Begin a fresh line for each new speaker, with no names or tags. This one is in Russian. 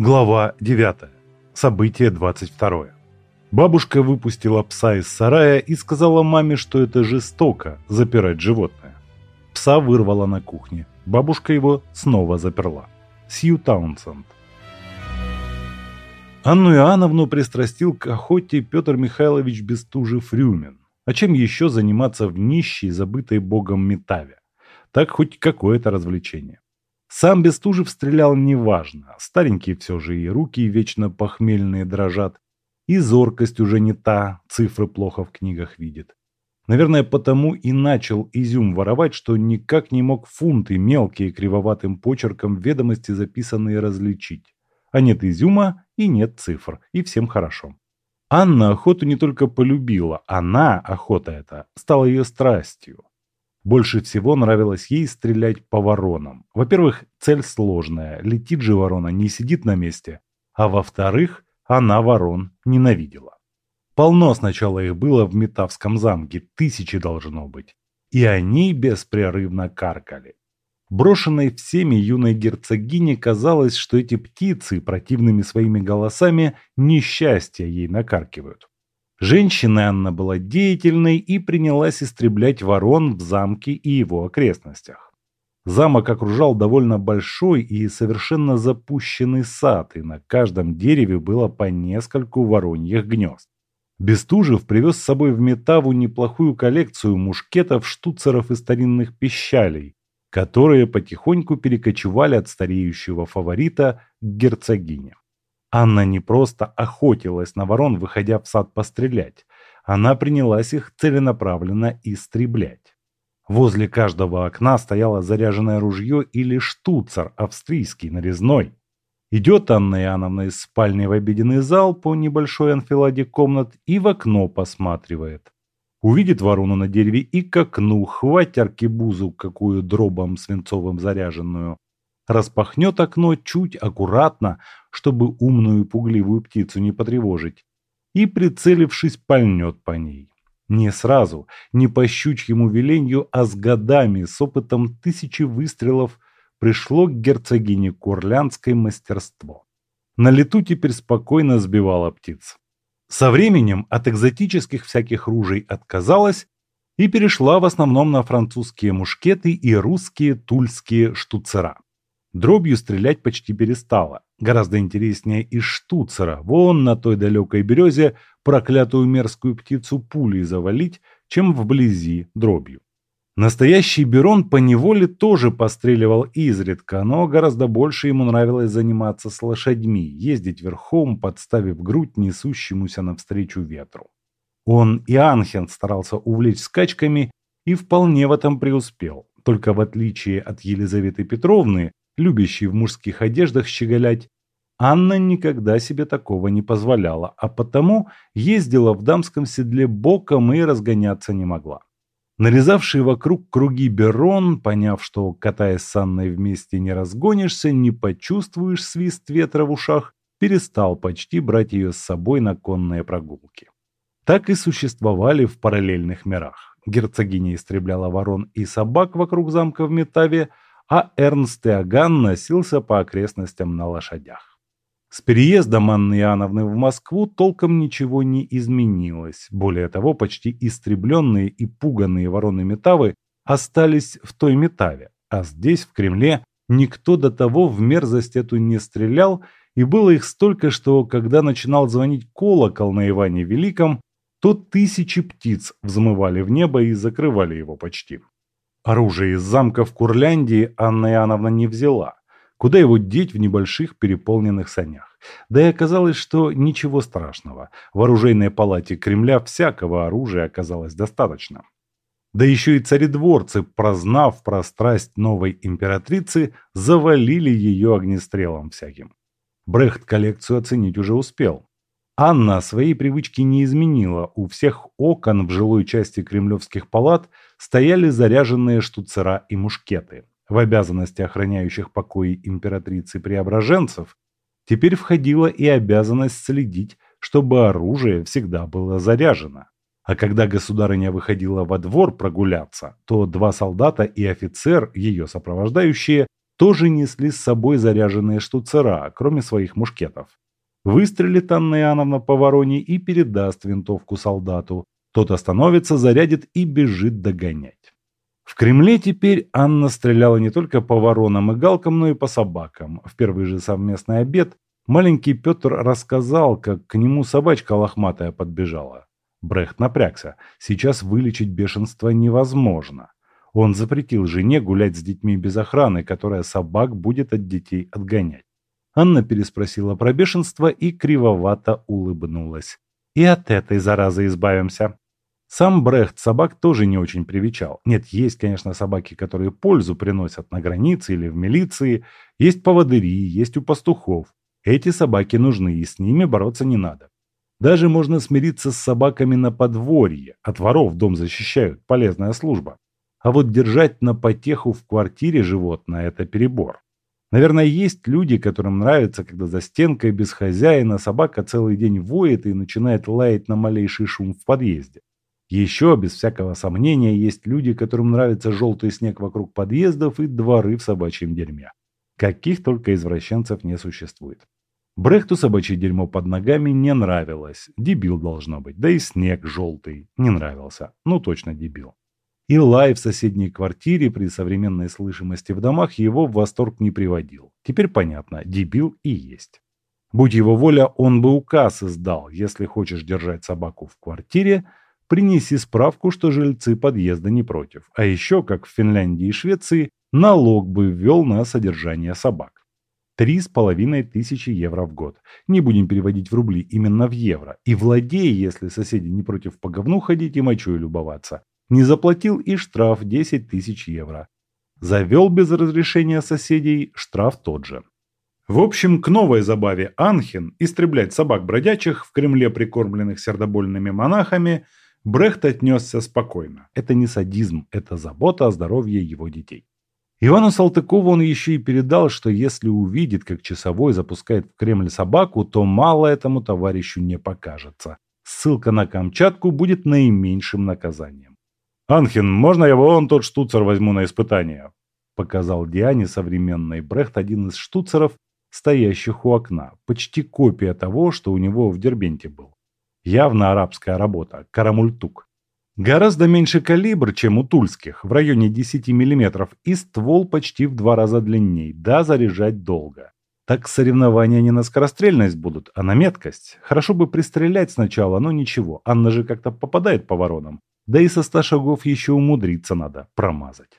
Глава 9. Событие 22. Бабушка выпустила пса из сарая и сказала маме, что это жестоко – запирать животное. Пса вырвала на кухне. Бабушка его снова заперла. Сью Таунсенд. Анну Иоанновну пристрастил к охоте Петр Михайлович Бестужев-Рюмин. А чем еще заниматься в нищей, забытой богом Метаве? Так хоть какое-то развлечение. Сам Бестужев стрелял неважно. Старенькие все же и руки вечно похмельные дрожат. И зоркость уже не та, цифры плохо в книгах видит. Наверное, потому и начал изюм воровать, что никак не мог фунты мелкие кривоватым почерком ведомости записанные различить. А нет изюма и нет цифр, и всем хорошо. Анна охоту не только полюбила, она, охота эта, стала ее страстью. Больше всего нравилось ей стрелять по воронам. Во-первых, цель сложная, летит же ворона, не сидит на месте. А во-вторых, она ворон ненавидела. Полно сначала их было в Метавском замке, тысячи должно быть. И они беспрерывно каркали. Брошенной всеми юной герцогине казалось, что эти птицы противными своими голосами несчастье ей накаркивают. Женщина Анна была деятельной и принялась истреблять ворон в замке и его окрестностях. Замок окружал довольно большой и совершенно запущенный сад, и на каждом дереве было по нескольку вороньих гнезд. Бестужев привез с собой в Метаву неплохую коллекцию мушкетов, штуцеров и старинных пищалей, которые потихоньку перекочевали от стареющего фаворита к герцогине. Анна не просто охотилась на ворон, выходя в сад пострелять. Она принялась их целенаправленно истреблять. Возле каждого окна стояло заряженное ружье или штуцер австрийский, нарезной. Идет Анна Иоанновна из спальни в обеденный зал по небольшой анфиладе комнат и в окно посматривает. Увидит ворону на дереве и к окну, хватит аркебузу, какую дробом свинцовым заряженную. Распахнет окно чуть аккуратно, чтобы умную пугливую птицу не потревожить. И, прицелившись, пальнет по ней. Не сразу, не по щучьему веленью, а с годами, с опытом тысячи выстрелов, пришло к герцогине Курлянской мастерство. На лету теперь спокойно сбивала птиц. Со временем от экзотических всяких ружей отказалась и перешла в основном на французские мушкеты и русские тульские штуцера. Дробью стрелять почти перестала. Гораздо интереснее из штуцера, вон на той далекой березе проклятую мерзкую птицу пулей завалить, чем вблизи дробью. Настоящий Берон по неволе тоже постреливал изредка, но гораздо больше ему нравилось заниматься с лошадьми, ездить верхом, подставив грудь несущемуся навстречу ветру. Он и Анхен старался увлечь скачками и вполне в этом преуспел. Только в отличие от Елизаветы Петровны, любящей в мужских одеждах щеголять, Анна никогда себе такого не позволяла, а потому ездила в дамском седле боком и разгоняться не могла. Нарезавший вокруг круги Берон, поняв, что, катаясь с Анной вместе, не разгонишься, не почувствуешь свист ветра в ушах, перестал почти брать ее с собой на конные прогулки. Так и существовали в параллельных мирах. Герцогиня истребляла ворон и собак вокруг замка в Метаве, а Эрнст Иоганн носился по окрестностям на лошадях. С переездом Анны Иоанновны в Москву толком ничего не изменилось. Более того, почти истребленные и пуганные вороны Метавы остались в той Метаве. А здесь, в Кремле, никто до того в мерзость эту не стрелял, и было их столько, что когда начинал звонить колокол на Иване Великом, то тысячи птиц взмывали в небо и закрывали его почти. Оружие из замка в Курляндии Анна Иоанновна не взяла. Куда его деть в небольших переполненных санях? Да и оказалось, что ничего страшного. В оружейной палате Кремля всякого оружия оказалось достаточно. Да еще и царедворцы, прознав про страсть новой императрицы, завалили ее огнестрелом всяким. Брехт коллекцию оценить уже успел. Анна свои привычки не изменила. У всех окон в жилой части кремлевских палат стояли заряженные штуцера и мушкеты. В обязанности охраняющих покои императрицы Преображенцев теперь входила и обязанность следить, чтобы оружие всегда было заряжено. А когда государыня выходила во двор прогуляться, то два солдата и офицер, ее сопровождающие, тоже несли с собой заряженные штуцера, кроме своих мушкетов. Выстрелит Анна Иоанновна по вороне и передаст винтовку солдату. Тот остановится, зарядит и бежит догонять. В Кремле теперь Анна стреляла не только по воронам и галкам, но и по собакам. В первый же совместный обед маленький Петр рассказал, как к нему собачка лохматая подбежала. Брехт напрягся. Сейчас вылечить бешенство невозможно. Он запретил жене гулять с детьми без охраны, которая собак будет от детей отгонять. Анна переспросила про бешенство и кривовато улыбнулась. «И от этой заразы избавимся». Сам Брехт собак тоже не очень привечал. Нет, есть, конечно, собаки, которые пользу приносят на границе или в милиции. Есть поводыри, есть у пастухов. Эти собаки нужны, и с ними бороться не надо. Даже можно смириться с собаками на подворье. От воров дом защищают, полезная служба. А вот держать на потеху в квартире животное – это перебор. Наверное, есть люди, которым нравится, когда за стенкой без хозяина собака целый день воет и начинает лаять на малейший шум в подъезде. Еще, без всякого сомнения, есть люди, которым нравится желтый снег вокруг подъездов и дворы в собачьем дерьме. Каких только извращенцев не существует. Брехту собачье дерьмо под ногами не нравилось. Дебил должно быть. Да и снег желтый не нравился. Ну точно дебил. И лай в соседней квартире при современной слышимости в домах его в восторг не приводил. Теперь понятно, дебил и есть. Будь его воля, он бы указ издал. Если хочешь держать собаку в квартире, принеси справку, что жильцы подъезда не против. А еще, как в Финляндии и Швеции, налог бы ввел на содержание собак. Три с половиной тысячи евро в год. Не будем переводить в рубли, именно в евро. И владей, если соседи не против по говну ходить и мочой любоваться. Не заплатил и штраф 10 тысяч евро. Завел без разрешения соседей, штраф тот же. В общем, к новой забаве Анхен истреблять собак бродячих в Кремле, прикормленных сердобольными монахами, Брехт отнесся спокойно. Это не садизм, это забота о здоровье его детей. Ивану Салтыкову он еще и передал, что если увидит, как часовой запускает в Кремль собаку, то мало этому товарищу не покажется. Ссылка на Камчатку будет наименьшим наказанием. «Анхен, можно я вон тот штуцер возьму на испытание?» Показал Диане современный Брехт один из штуцеров, стоящих у окна. Почти копия того, что у него в Дербенте был. Явно арабская работа, карамультук. Гораздо меньше калибр, чем у тульских, в районе 10 мм, и ствол почти в два раза длинней, да заряжать долго. Так соревнования не на скорострельность будут, а на меткость. Хорошо бы пристрелять сначала, но ничего, Анна же как-то попадает по воронам. Да и со ста шагов еще умудриться надо промазать.